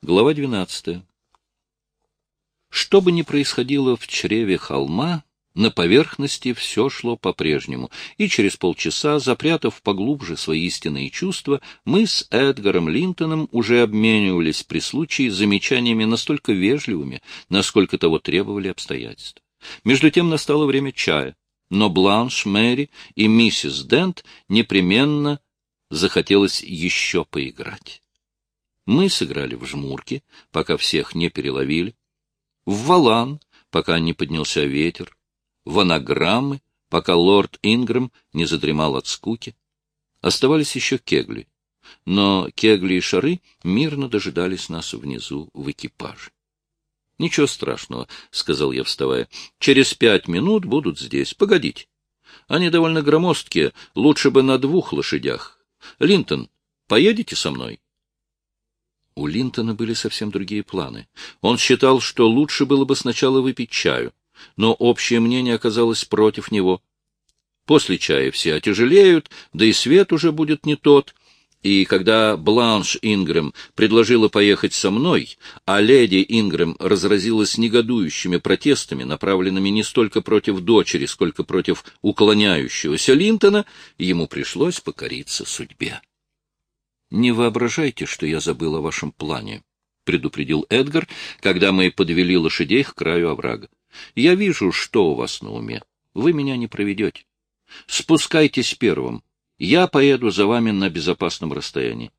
Глава 12. Что бы ни происходило в чреве холма, на поверхности все шло по-прежнему, и через полчаса, запрятав поглубже свои истинные чувства, мы с Эдгаром Линтоном уже обменивались при случае замечаниями настолько вежливыми, насколько того требовали обстоятельства. Между тем настало время чая, но Бланш, Мэри и миссис Дент непременно захотелось еще поиграть. Мы сыграли в жмурки, пока всех не переловили, в валан, пока не поднялся ветер, в анаграммы, пока лорд Ингрэм не задремал от скуки. Оставались еще кегли, но кегли и шары мирно дожидались нас внизу в экипаже. — Ничего страшного, — сказал я, вставая. — Через пять минут будут здесь. Погодите. Они довольно громоздкие, лучше бы на двух лошадях. Линтон, поедете со мной? — у Линтона были совсем другие планы. Он считал, что лучше было бы сначала выпить чаю, но общее мнение оказалось против него. После чая все отяжелеют, да и свет уже будет не тот. И когда Бланш Ингрэм предложила поехать со мной, а леди Ингрэм разразилась негодующими протестами, направленными не столько против дочери, сколько против уклоняющегося Линтона, ему пришлось покориться судьбе. — Не воображайте, что я забыл о вашем плане, — предупредил Эдгар, когда мы подвели лошадей к краю оврага. — Я вижу, что у вас на уме. Вы меня не проведете. Спускайтесь первым. Я поеду за вами на безопасном расстоянии.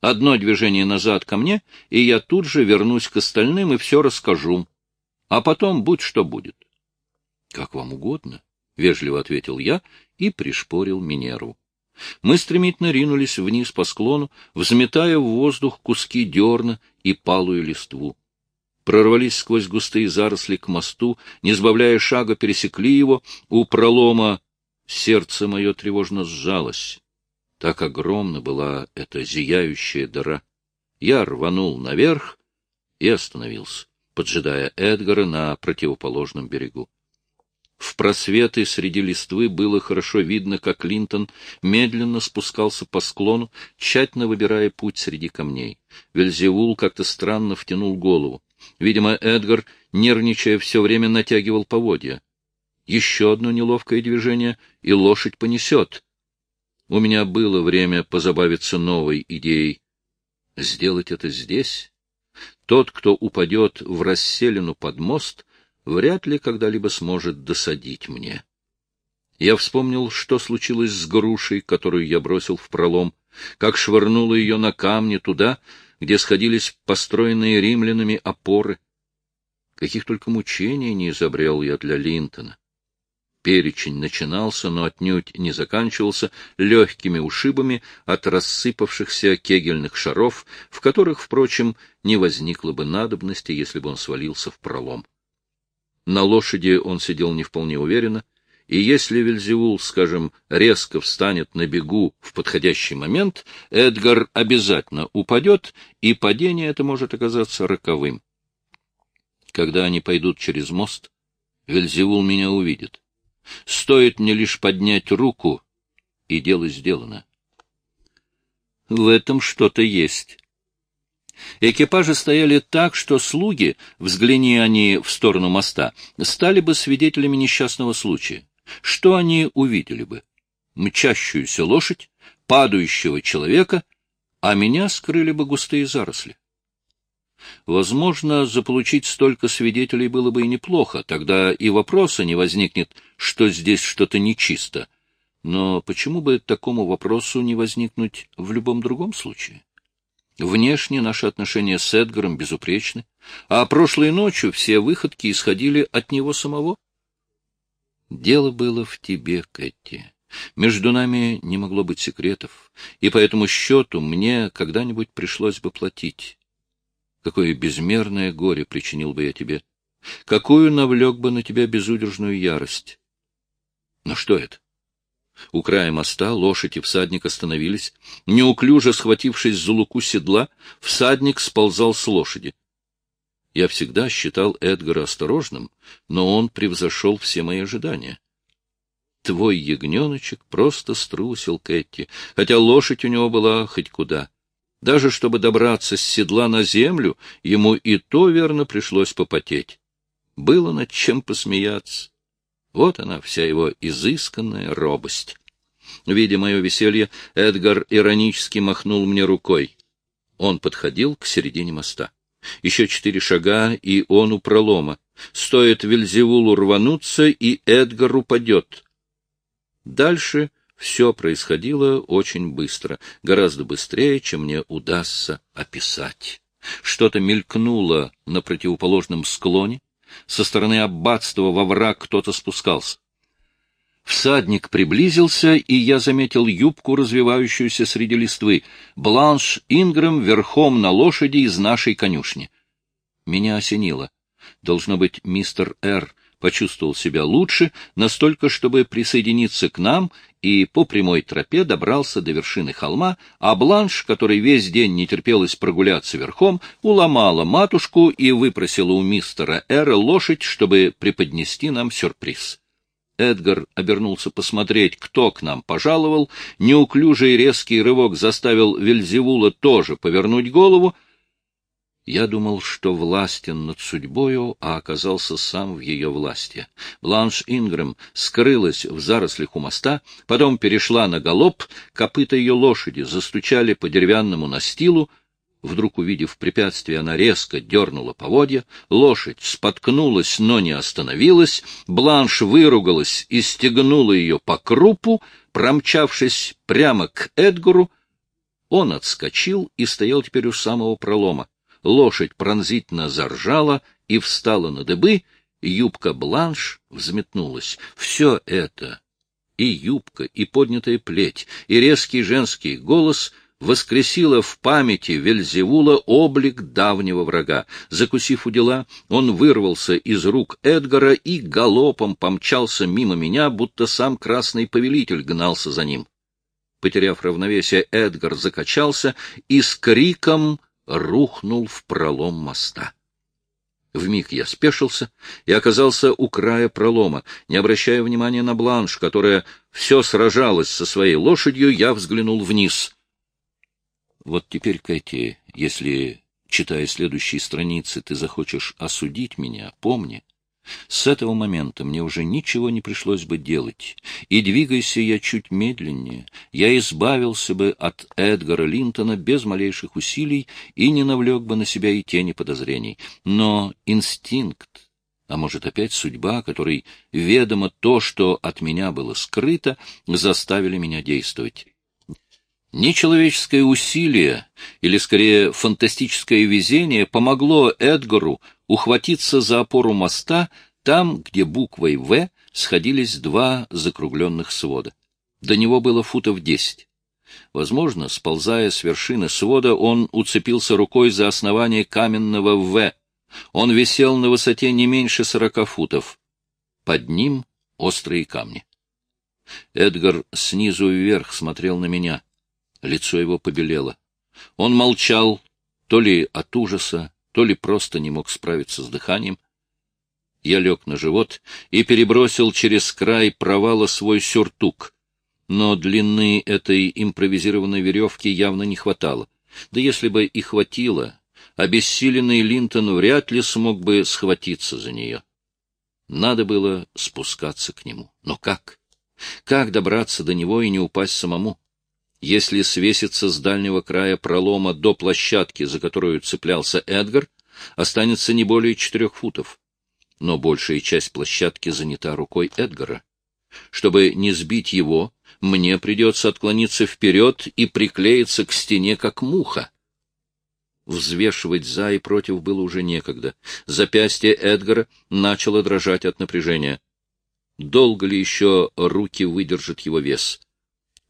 Одно движение назад ко мне, и я тут же вернусь к остальным и все расскажу. А потом будь что будет. — Как вам угодно, — вежливо ответил я и пришпорил Минеру. Мы стремительно ринулись вниз по склону, взметая в воздух куски дерна и палую листву. Прорвались сквозь густые заросли к мосту, не сбавляя шага, пересекли его, у пролома сердце мое тревожно сжалось. Так огромна была эта зияющая дыра. Я рванул наверх и остановился, поджидая Эдгара на противоположном берегу. В просветы среди листвы было хорошо видно, как Линтон медленно спускался по склону, тщательно выбирая путь среди камней. Вельзевул как-то странно втянул голову. Видимо, Эдгар, нервничая, все время натягивал поводья. Еще одно неловкое движение, и лошадь понесет. У меня было время позабавиться новой идеей. Сделать это здесь? Тот, кто упадет в расселину под мост, вряд ли когда-либо сможет досадить мне. Я вспомнил, что случилось с грушей, которую я бросил в пролом, как швырнуло ее на камни туда, где сходились построенные римлянами опоры. Каких только мучений не изобрел я для Линтона. Перечень начинался, но отнюдь не заканчивался легкими ушибами от рассыпавшихся кегельных шаров, в которых, впрочем, не возникло бы надобности, если бы он свалился в пролом. На лошади он сидел не вполне уверенно, и если Вельзевул, скажем, резко встанет на бегу в подходящий момент, Эдгар обязательно упадет, и падение это может оказаться роковым. Когда они пойдут через мост, Вельзевул меня увидит. Стоит мне лишь поднять руку, и дело сделано. В этом что-то есть. Экипажи стояли так, что слуги, взгляни они в сторону моста, стали бы свидетелями несчастного случая. Что они увидели бы? Мчащуюся лошадь, падающего человека, а меня скрыли бы густые заросли. Возможно, заполучить столько свидетелей было бы и неплохо, тогда и вопроса не возникнет, что здесь что-то нечисто. Но почему бы такому вопросу не возникнуть в любом другом случае? Внешне наши отношения с Эдгаром безупречны, а прошлой ночью все выходки исходили от него самого. Дело было в тебе, Кэти. Между нами не могло быть секретов, и по этому счету мне когда-нибудь пришлось бы платить. Какое безмерное горе причинил бы я тебе! Какую навлек бы на тебя безудержную ярость! Но что это? У края моста лошадь и всадник остановились. Неуклюже схватившись за луку седла, всадник сползал с лошади. Я всегда считал Эдгара осторожным, но он превзошел все мои ожидания. Твой ягненочек просто струсил Кэти, хотя лошадь у него была хоть куда. Даже чтобы добраться с седла на землю, ему и то, верно, пришлось попотеть. Было над чем посмеяться. Вот она, вся его изысканная робость. Видя мое веселье, Эдгар иронически махнул мне рукой. Он подходил к середине моста. Еще четыре шага, и он у пролома. Стоит Вельзевулу рвануться, и Эдгар упадет. Дальше все происходило очень быстро, гораздо быстрее, чем мне удастся описать. Что-то мелькнуло на противоположном склоне. Со стороны аббатства во враг кто-то спускался. Всадник приблизился, и я заметил юбку, развивающуюся среди листвы. Бланш Ингрэм верхом на лошади из нашей конюшни. Меня осенило. Должно быть, мистер Р. почувствовал себя лучше, настолько, чтобы присоединиться к нам, и по прямой тропе добрался до вершины холма, а Бланш, который весь день не терпелось прогуляться верхом, уломала матушку и выпросила у мистера Р. лошадь, чтобы преподнести нам сюрприз. Эдгар обернулся посмотреть, кто к нам пожаловал. Неуклюжий резкий рывок заставил Вельзевула тоже повернуть голову. Я думал, что властен над судьбою, а оказался сам в ее власти. Бланш Ингрэм скрылась в зарослях у моста, потом перешла на галоп, копыта ее лошади застучали по деревянному настилу, Вдруг, увидев препятствие, она резко дернула поводья, лошадь споткнулась, но не остановилась, Бланш выругалась и стегнула ее по крупу, промчавшись прямо к Эдгару. Он отскочил и стоял теперь у самого пролома. Лошадь пронзительно заржала и встала на дыбы, юбка Бланш взметнулась. Все это — и юбка, и поднятая плеть, и резкий женский голос — воскресила в памяти Вельзевула облик давнего врага. Закусив у дела, он вырвался из рук Эдгара и галопом помчался мимо меня, будто сам красный повелитель гнался за ним. Потеряв равновесие, Эдгар закачался и с криком рухнул в пролом моста. Вмиг я спешился и оказался у края пролома. Не обращая внимания на бланш, которая все сражалась со своей лошадью, я взглянул вниз — вот теперь, Кэти, если, читая следующие страницы, ты захочешь осудить меня, помни, с этого момента мне уже ничего не пришлось бы делать, и, двигайся я чуть медленнее, я избавился бы от Эдгара Линтона без малейших усилий и не навлек бы на себя и тени подозрений. Но инстинкт, а может опять судьба, которой ведомо то, что от меня было скрыто, заставили меня действовать. Нечеловеческое усилие, или скорее фантастическое везение, помогло Эдгару ухватиться за опору моста там, где буквой «В» сходились два закругленных свода. До него было футов десять. Возможно, сползая с вершины свода, он уцепился рукой за основание каменного «В». Он висел на высоте не меньше сорока футов. Под ним острые камни. Эдгар снизу вверх смотрел на меня — Лицо его побелело. Он молчал, то ли от ужаса, то ли просто не мог справиться с дыханием. Я лег на живот и перебросил через край провала свой сюртук. Но длины этой импровизированной веревки явно не хватало. Да если бы и хватило, обессиленный Линтон вряд ли смог бы схватиться за нее. Надо было спускаться к нему. Но как? Как добраться до него и не упасть самому? Если свеситься с дальнего края пролома до площадки, за которую цеплялся Эдгар, останется не более четырех футов. Но большая часть площадки занята рукой Эдгара. Чтобы не сбить его, мне придется отклониться вперед и приклеиться к стене, как муха. Взвешивать за и против было уже некогда. Запястье Эдгара начало дрожать от напряжения. Долго ли еще руки выдержат его вес?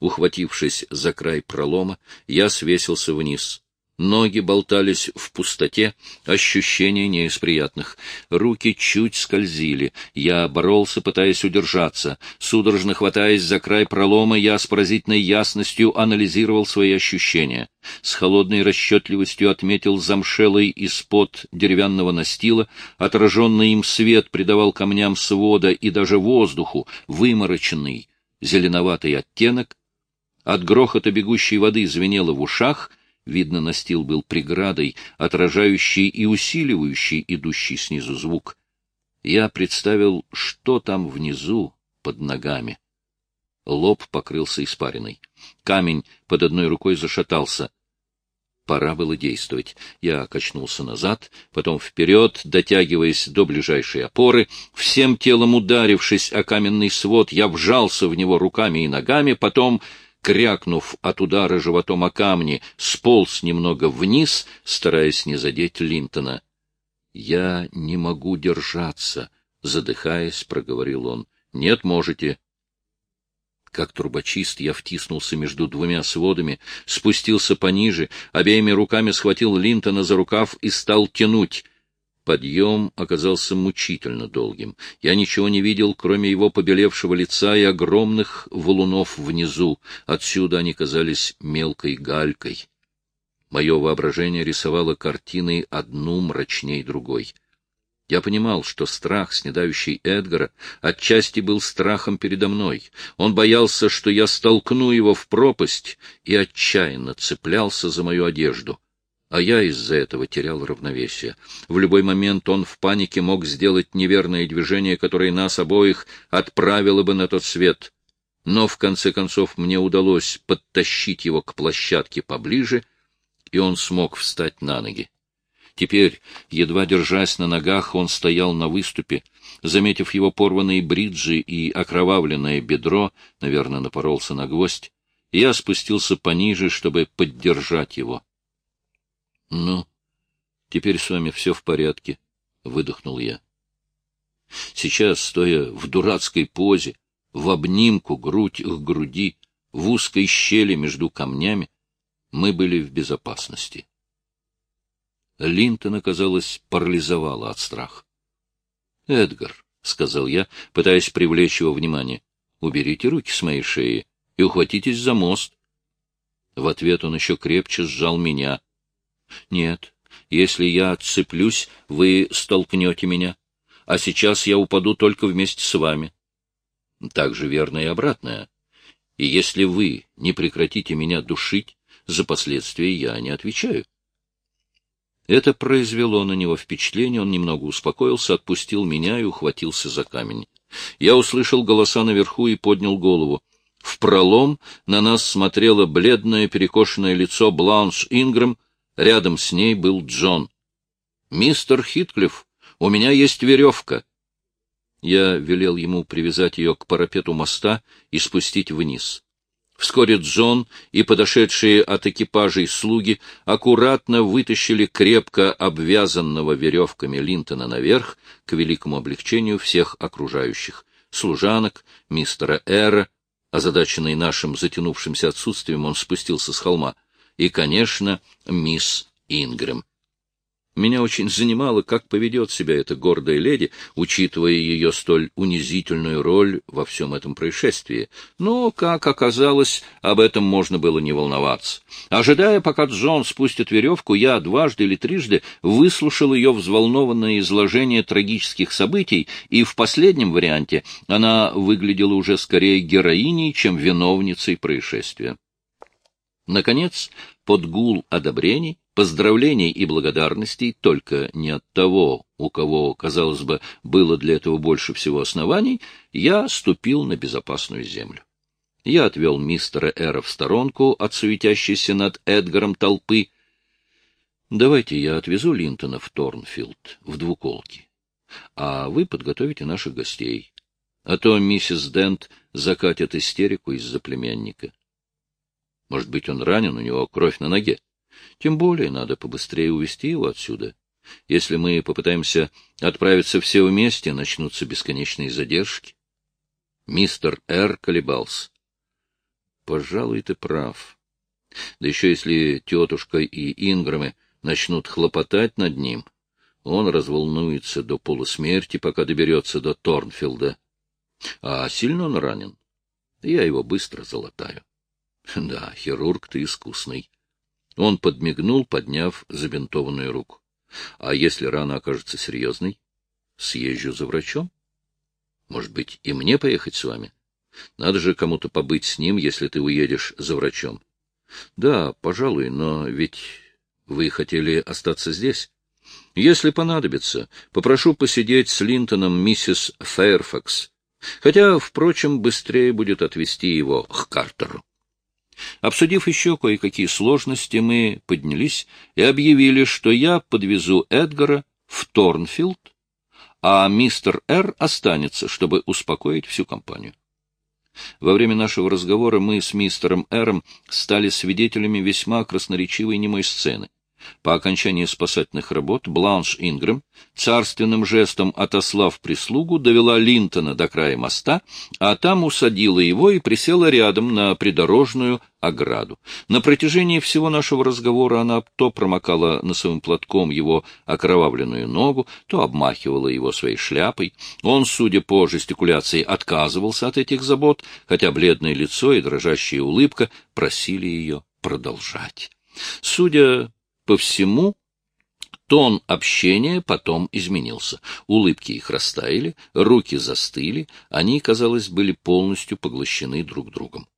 Ухватившись за край пролома, я свесился вниз. Ноги болтались в пустоте, ощущения не из приятных. Руки чуть скользили. Я боролся, пытаясь удержаться. Судорожно хватаясь за край пролома, я с поразительной ясностью анализировал свои ощущения. С холодной расчетливостью отметил замшелый из-под деревянного настила, отраженный им свет придавал камням свода и даже воздуху вымороченный зеленоватый оттенок, от грохота бегущей воды звенело в ушах, Видно, настил был преградой, отражающей и усиливающей идущий снизу звук. Я представил, что там внизу, под ногами. Лоб покрылся испариной. Камень под одной рукой зашатался. Пора было действовать. Я качнулся назад, потом вперед, дотягиваясь до ближайшей опоры. Всем телом ударившись о каменный свод, я вжался в него руками и ногами, потом крякнув от удара животом о камни, сполз немного вниз, стараясь не задеть Линтона. — Я не могу держаться, — задыхаясь, проговорил он. — Нет, можете. Как трубочист я втиснулся между двумя сводами, спустился пониже, обеими руками схватил Линтона за рукав и стал тянуть — Подъем оказался мучительно долгим. Я ничего не видел, кроме его побелевшего лица и огромных валунов внизу. Отсюда они казались мелкой галькой. Мое воображение рисовало картины одну мрачней другой. Я понимал, что страх, снедающий Эдгара, отчасти был страхом передо мной. Он боялся, что я столкну его в пропасть, и отчаянно цеплялся за мою одежду а я из-за этого терял равновесие. В любой момент он в панике мог сделать неверное движение, которое нас обоих отправило бы на тот свет. Но, в конце концов, мне удалось подтащить его к площадке поближе, и он смог встать на ноги. Теперь, едва держась на ногах, он стоял на выступе. Заметив его порванные бриджи и окровавленное бедро, наверное, напоролся на гвоздь, я спустился пониже, чтобы поддержать его. — Ну, теперь с вами все в порядке, — выдохнул я. Сейчас, стоя в дурацкой позе, в обнимку грудь к груди, в узкой щели между камнями, мы были в безопасности. Линтона, казалось, парализовала от страха. — Эдгар, — сказал я, пытаясь привлечь его внимание, — уберите руки с моей шеи и ухватитесь за мост. В ответ он еще крепче сжал меня — нет, если я отцеплюсь, вы столкнете меня, а сейчас я упаду только вместе с вами. Так же верно и обратное. И если вы не прекратите меня душить, за последствия я не отвечаю. Это произвело на него впечатление, он немного успокоился, отпустил меня и ухватился за камень. Я услышал голоса наверху и поднял голову. В пролом на нас смотрело бледное перекошенное лицо Бланш Ингрэм, Рядом с ней был Джон. «Мистер Хитклифф, у меня есть веревка». Я велел ему привязать ее к парапету моста и спустить вниз. Вскоре Джон и подошедшие от экипажей слуги аккуратно вытащили крепко обвязанного веревками Линтона наверх к великому облегчению всех окружающих — служанок, мистера Эра. Озадаченный нашим затянувшимся отсутствием, он спустился с холма — и, конечно, мисс Ингрэм. Меня очень занимало, как поведет себя эта гордая леди, учитывая ее столь унизительную роль во всем этом происшествии. Но, как оказалось, об этом можно было не волноваться. Ожидая, пока Джон спустит веревку, я дважды или трижды выслушал ее взволнованное изложение трагических событий, и в последнем варианте она выглядела уже скорее героиней, чем виновницей происшествия. Наконец, под гул одобрений, поздравлений и благодарностей, только не от того, у кого, казалось бы, было для этого больше всего оснований, я ступил на безопасную землю. Я отвел мистера Эра в сторонку от суетящейся над Эдгаром толпы. Давайте я отвезу Линтона в Торнфилд, в двуколки, а вы подготовите наших гостей. А то миссис Дент закатит истерику из-за племянника. Может быть, он ранен, у него кровь на ноге. Тем более надо побыстрее увести его отсюда. Если мы попытаемся отправиться все вместе, начнутся бесконечные задержки. Мистер Р. колебался. Пожалуй, ты прав. Да еще если тетушка и Инграмы начнут хлопотать над ним, он разволнуется до полусмерти, пока доберется до Торнфилда. А сильно он ранен? Я его быстро залатаю. Да, хирург ты искусный. Он подмигнул, подняв забинтованную руку. А если рана окажется серьезной? Съезжу за врачом. Может быть, и мне поехать с вами? Надо же кому-то побыть с ним, если ты уедешь за врачом. — Да, пожалуй, но ведь вы хотели остаться здесь. Если понадобится, попрошу посидеть с Линтоном миссис Фэрфакс. Хотя, впрочем, быстрее будет отвезти его к Картеру. Обсудив еще кое-какие сложности, мы поднялись и объявили, что я подвезу Эдгара в Торнфилд, а мистер Р. останется, чтобы успокоить всю компанию. Во время нашего разговора мы с мистером Эром стали свидетелями весьма красноречивой немой сцены. По окончании спасательных работ Бланш Ингрэм, царственным жестом отослав прислугу, довела Линтона до края моста, а там усадила его и присела рядом на придорожную ограду. На протяжении всего нашего разговора она то промокала носовым платком его окровавленную ногу, то обмахивала его своей шляпой. Он, судя по жестикуляции, отказывался от этих забот, хотя бледное лицо и дрожащая улыбка просили ее продолжать. Судя по всему, тон общения потом изменился. Улыбки их растаяли, руки застыли, они, казалось, были полностью поглощены друг другом.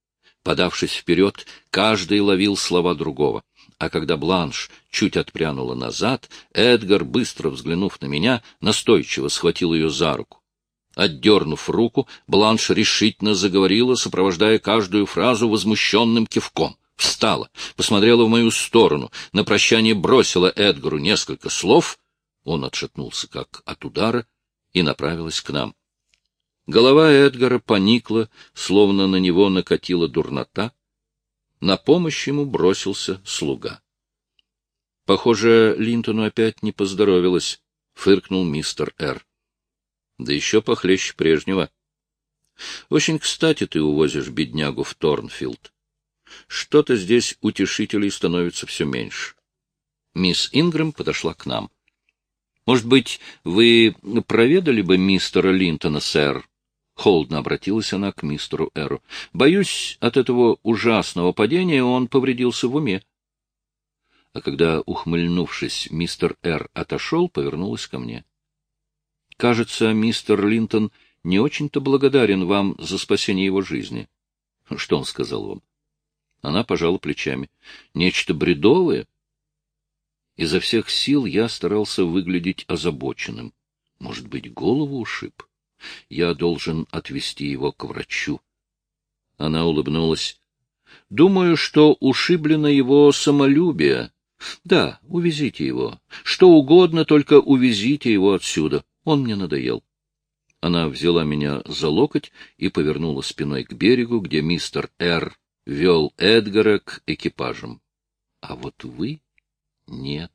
Подавшись вперед, каждый ловил слова другого. А когда Бланш чуть отпрянула назад, Эдгар, быстро взглянув на меня, настойчиво схватил ее за руку. Отдернув руку, Бланш решительно заговорила, сопровождая каждую фразу возмущенным кивком встала, посмотрела в мою сторону, на прощание бросила Эдгару несколько слов, он отшатнулся как от удара и направилась к нам. Голова Эдгара поникла, словно на него накатила дурнота. На помощь ему бросился слуга. Похоже, Линтону опять не поздоровилось, — фыркнул мистер Р. Да еще похлеще прежнего. Очень кстати ты увозишь беднягу в Торнфилд. Что-то здесь утешителей становится все меньше. Мисс Ингрэм подошла к нам. — Может быть, вы проведали бы мистера Линтона, сэр? Холодно обратилась она к мистеру Эру. — Боюсь, от этого ужасного падения он повредился в уме. А когда, ухмыльнувшись, мистер Р. отошел, повернулась ко мне. — Кажется, мистер Линтон не очень-то благодарен вам за спасение его жизни. — Что он сказал вам? Она пожала плечами. Нечто бредовое? Изо всех сил я старался выглядеть озабоченным. Может быть, голову ушиб? Я должен отвезти его к врачу. Она улыбнулась. Думаю, что ушиблено его самолюбие. Да, увезите его. Что угодно, только увезите его отсюда. Он мне надоел. Она взяла меня за локоть и повернула спиной к берегу, где мистер Р вел Эдгара к экипажам. А вот вы — нет.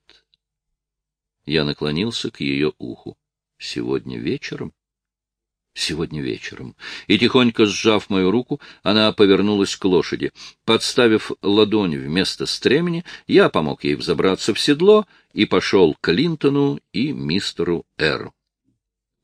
Я наклонился к ее уху. Сегодня вечером? Сегодня вечером. И, тихонько сжав мою руку, она повернулась к лошади. Подставив ладонь вместо стремени, я помог ей взобраться в седло и пошел к Линтону и мистеру Эру.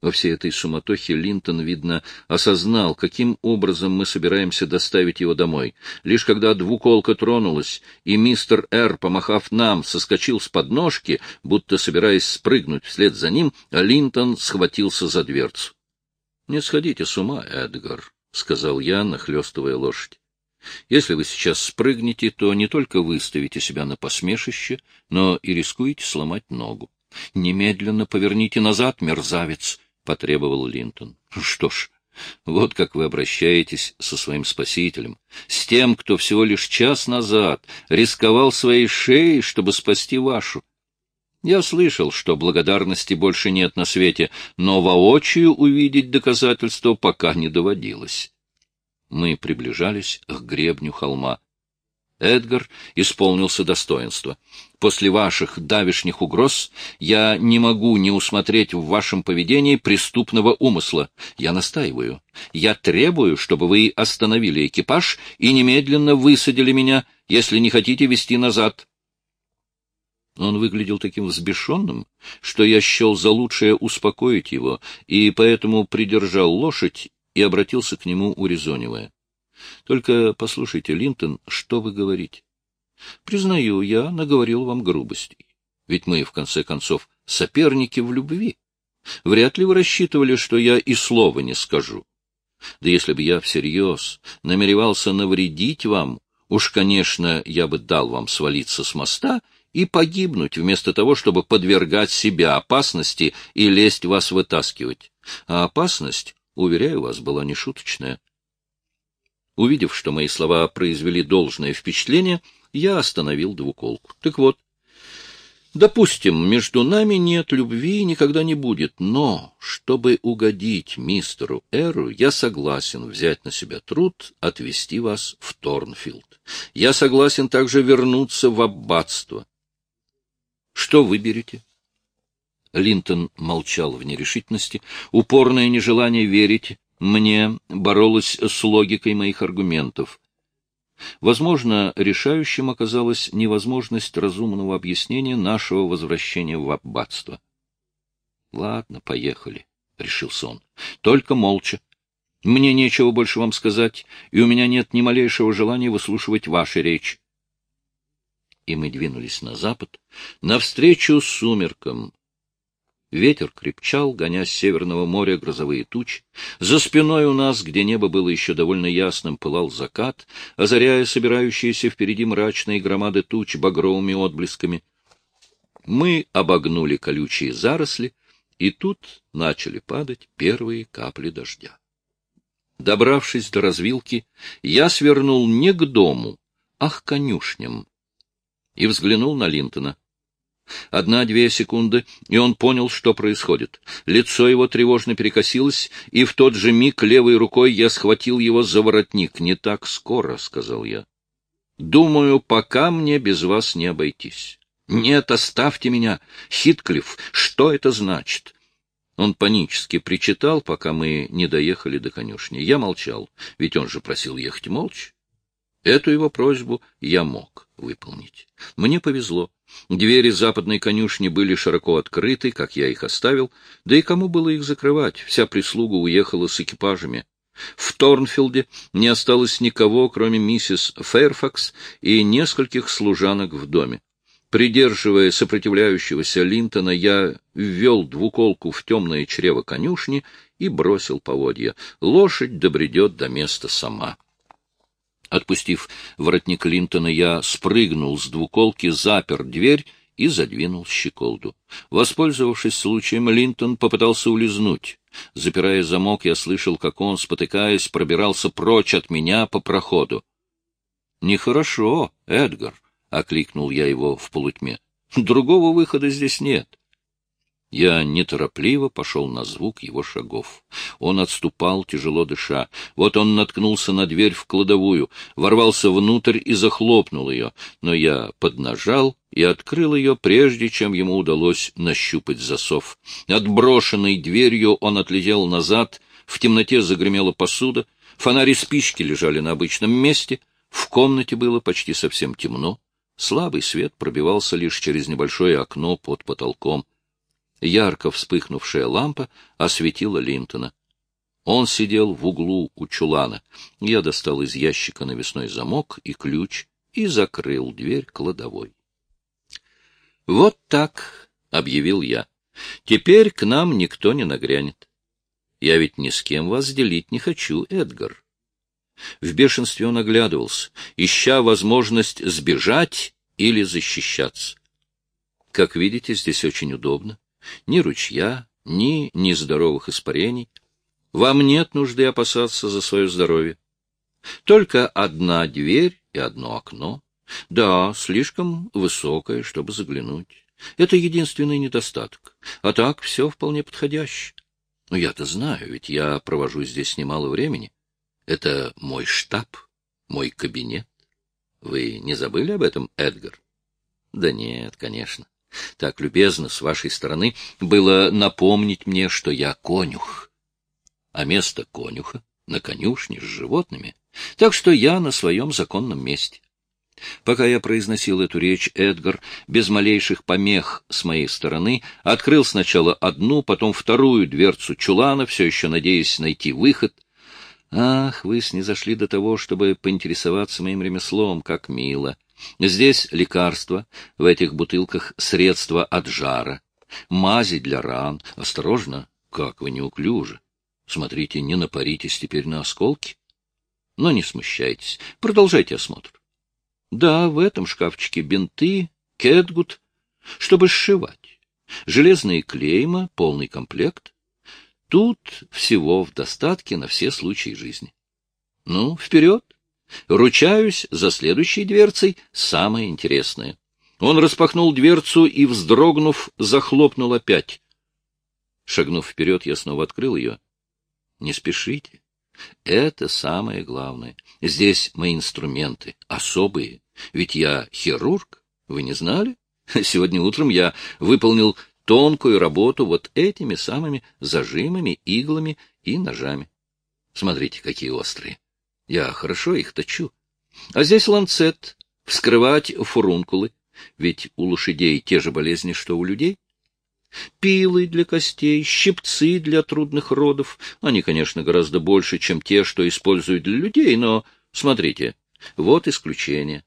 Во всей этой суматохе Линтон, видно, осознал, каким образом мы собираемся доставить его домой. Лишь когда двуколка тронулась, и мистер Р, помахав нам, соскочил с подножки, будто собираясь спрыгнуть вслед за ним, Линтон схватился за дверцу. — Не сходите с ума, Эдгар, — сказал я, нахлестывая лошадь. — Если вы сейчас спрыгнете, то не только выставите себя на посмешище, но и рискуете сломать ногу. Немедленно поверните назад, мерзавец! — потребовал Линтон. — Что ж, вот как вы обращаетесь со своим спасителем, с тем, кто всего лишь час назад рисковал своей шеей, чтобы спасти вашу. Я слышал, что благодарности больше нет на свете, но воочию увидеть доказательства пока не доводилось. Мы приближались к гребню холма. Эдгар исполнился достоинства. После ваших давишних угроз я не могу не усмотреть в вашем поведении преступного умысла. Я настаиваю. Я требую, чтобы вы остановили экипаж и немедленно высадили меня, если не хотите вести назад. Он выглядел таким взбешенным, что я счел за лучшее успокоить его, и поэтому придержал лошадь и обратился к нему, урезонивая. Только послушайте, Линтон, что вы говорите? Признаю, я наговорил вам грубостей. Ведь мы, в конце концов, соперники в любви. Вряд ли вы рассчитывали, что я и слова не скажу. Да если бы я всерьез намеревался навредить вам, Уж, конечно, я бы дал вам свалиться с моста и погибнуть, вместо того, чтобы подвергать себя опасности и лезть вас вытаскивать. А опасность, уверяю вас, была нешуточная. Увидев, что мои слова произвели должное впечатление, я остановил двуколку. Так вот, допустим, между нами нет любви и никогда не будет, но, чтобы угодить мистеру Эру, я согласен взять на себя труд отвезти вас в Торнфилд. Я согласен также вернуться в аббатство. Что выберете? Линтон молчал в нерешительности. Упорное нежелание верить мне боролось с логикой моих аргументов. Возможно, решающим оказалась невозможность разумного объяснения нашего возвращения в аббатство. — Ладно, поехали, — решился он. — Только молча. Мне нечего больше вам сказать, и у меня нет ни малейшего желания выслушивать ваши речи. И мы двинулись на запад, навстречу сумеркам, Ветер крепчал, гоня с Северного моря грозовые тучи. За спиной у нас, где небо было еще довольно ясным, пылал закат, озаряя собирающиеся впереди мрачные громады туч багровыми отблесками. Мы обогнули колючие заросли, и тут начали падать первые капли дождя. Добравшись до развилки, я свернул не к дому, а к конюшням и взглянул на Линтона. Одна-две секунды, и он понял, что происходит. Лицо его тревожно перекосилось, и в тот же миг левой рукой я схватил его за воротник. «Не так скоро», — сказал я. «Думаю, пока мне без вас не обойтись». «Нет, оставьте меня! Хитклифф, что это значит?» Он панически причитал, пока мы не доехали до конюшни. Я молчал, ведь он же просил ехать молча. Эту его просьбу я мог выполнить. Мне повезло. Двери западной конюшни были широко открыты, как я их оставил, да и кому было их закрывать, вся прислуга уехала с экипажами. В Торнфилде не осталось никого, кроме миссис Фэрфакс и нескольких служанок в доме. Придерживая сопротивляющегося Линтона, я ввел двуколку в темное чрево конюшни и бросил поводья. Лошадь добредет до места сама. Отпустив воротник Линтона, я спрыгнул с двуколки, запер дверь и задвинул щеколду. Воспользовавшись случаем, Линтон попытался улизнуть. Запирая замок, я слышал, как он, спотыкаясь, пробирался прочь от меня по проходу. — Нехорошо, Эдгар, — окликнул я его в полутьме. — Другого выхода здесь нет. Я неторопливо пошел на звук его шагов. Он отступал, тяжело дыша. Вот он наткнулся на дверь в кладовую, ворвался внутрь и захлопнул ее, но я поднажал и открыл ее, прежде чем ему удалось нащупать засов. Отброшенной дверью он отлетел назад, в темноте загремела посуда, фонари спички лежали на обычном месте, в комнате было почти совсем темно. Слабый свет пробивался лишь через небольшое окно под потолком. Ярко вспыхнувшая лампа осветила Линтона. Он сидел в углу у чулана. Я достал из ящика навесной замок и ключ и закрыл дверь кладовой. — Вот так, — объявил я. — Теперь к нам никто не нагрянет. Я ведь ни с кем вас делить не хочу, Эдгар. В бешенстве он оглядывался, ища возможность сбежать или защищаться. Как видите, здесь очень удобно. Ни ручья, ни нездоровых испарений. Вам нет нужды опасаться за свое здоровье. Только одна дверь и одно окно. Да, слишком высокое, чтобы заглянуть. Это единственный недостаток. А так все вполне подходяще. Но я-то знаю, ведь я провожу здесь немало времени. Это мой штаб, мой кабинет. Вы не забыли об этом, Эдгар? Да нет, конечно. Так любезно с вашей стороны было напомнить мне, что я конюх. А место конюха на конюшне с животными. Так что я на своем законном месте. Пока я произносил эту речь, Эдгар, без малейших помех с моей стороны, открыл сначала одну, потом вторую дверцу чулана, все еще надеясь найти выход. Ах, вы снизошли до того, чтобы поинтересоваться моим ремеслом, как мило. Здесь лекарства, в этих бутылках средства от жара, мази для ран. Осторожно, как вы неуклюжи. Смотрите, не напаритесь теперь на осколки. Но не смущайтесь, продолжайте осмотр. Да, в этом шкафчике бинты, кетгут, чтобы сшивать. Железные клейма, полный комплект. Тут всего в достатке на все случаи жизни. Ну, вперед! Ручаюсь, за следующей дверцей самое интересное. Он распахнул дверцу и, вздрогнув, захлопнул опять. Шагнув вперед, я снова открыл ее. Не спешите. Это самое главное. Здесь мои инструменты, особые. Ведь я хирург, вы не знали? Сегодня утром я выполнил тонкую работу вот этими самыми зажимами, иглами и ножами. Смотрите, какие острые. Я хорошо их точу. А здесь ланцет, вскрывать фурункулы. Ведь у лошадей те же болезни, что у людей. Пилы для костей, щипцы для трудных родов. Они, конечно, гораздо больше, чем те, что используют для людей, но, смотрите, вот исключение.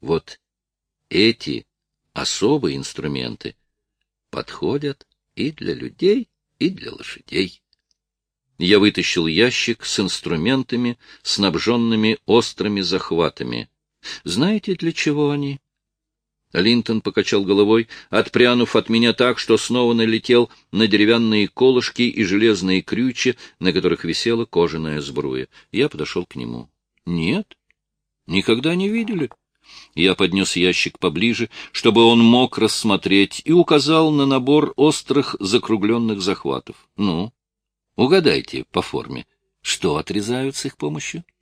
Вот эти особые инструменты подходят и для людей, и для лошадей. Я вытащил ящик с инструментами, снабженными острыми захватами. Знаете, для чего они? Линтон покачал головой, отпрянув от меня так, что снова налетел на деревянные колышки и железные крючи, на которых висела кожаная сбруя. Я подошел к нему. — Нет, никогда не видели. Я поднес ящик поближе, чтобы он мог рассмотреть, и указал на набор острых закругленных захватов. — Ну, угадайте по форме, что отрезают с их помощью? —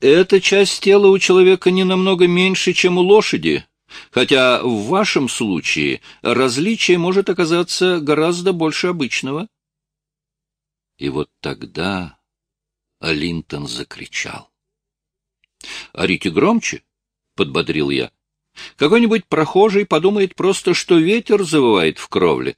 эта часть тела у человека не намного меньше, чем у лошади, хотя в вашем случае различие может оказаться гораздо больше обычного. И вот тогда Линтон закричал. — Орите громче, — подбодрил я. — Какой-нибудь прохожий подумает просто, что ветер завывает в кровле.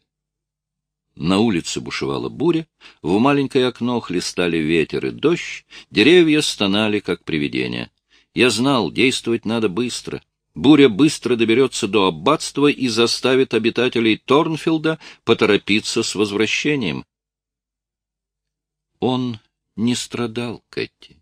На улице бушевала буря, в маленькое окно хлестали ветер и дождь, деревья стонали, как привидения. Я знал, действовать надо быстро. Буря быстро доберется до аббатства и заставит обитателей Торнфилда поторопиться с возвращением. Он не страдал, Кэти.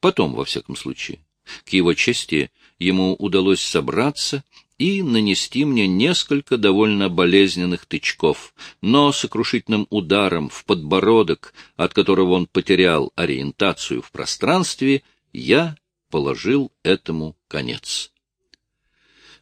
Потом, во всяком случае. К его чести, ему удалось собраться и нанести мне несколько довольно болезненных тычков, но сокрушительным ударом в подбородок, от которого он потерял ориентацию в пространстве, я положил этому конец.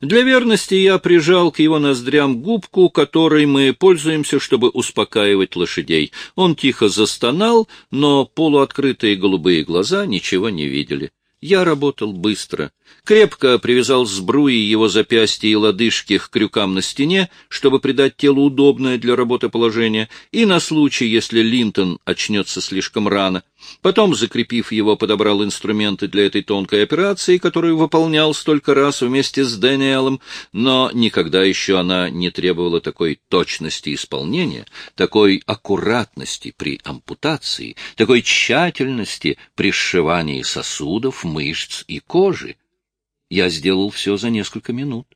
Для верности я прижал к его ноздрям губку, которой мы пользуемся, чтобы успокаивать лошадей. Он тихо застонал, но полуоткрытые голубые глаза ничего не видели. Я работал быстро. Крепко привязал сбруи его запястья и лодыжки к крюкам на стене, чтобы придать телу удобное для работы положение, и на случай, если Линтон очнется слишком рано. Потом, закрепив его, подобрал инструменты для этой тонкой операции, которую выполнял столько раз вместе с Дэниелом, но никогда еще она не требовала такой точности исполнения, такой аккуратности при ампутации, такой тщательности при сшивании сосудов, мышц и кожи. Я сделал все за несколько минут.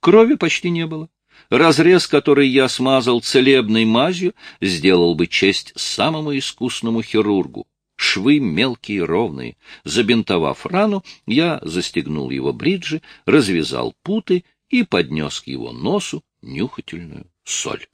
Крови почти не было. Разрез, который я смазал целебной мазью, сделал бы честь самому искусному хирургу. Швы мелкие, ровные. Забинтовав рану, я застегнул его бриджи, развязал путы и поднес к его носу нюхательную соль.